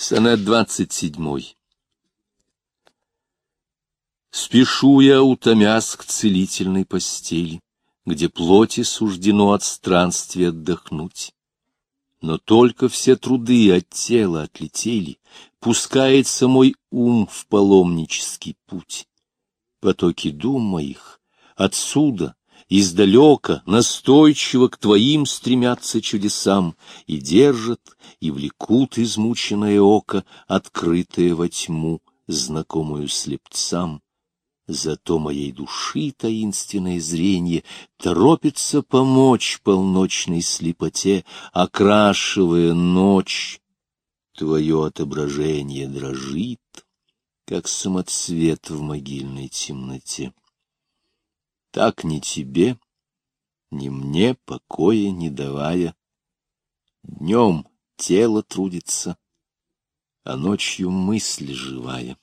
Сонет двадцать седьмой. Спешу я, утомясь к целительной постели, Где плоти суждено от странствия отдохнуть. Но только все труды от тела отлетели, Пускается мой ум в паломнический путь. Потоки дум моих отсюда, издалека, настойчиво к твоим стремятся чудесам и держат, и влекут измученное око, открытое во тьму, знакомую слепцам. Зато моей души таинственное зрение торопится помочь полночной слепоте, окрашивая ночь. Твое отображение дрожит, как самоцвет в могильной темноте. Так ни тебе, ни мне покоя не давая, Днем тело трудится, а ночью мысль живая.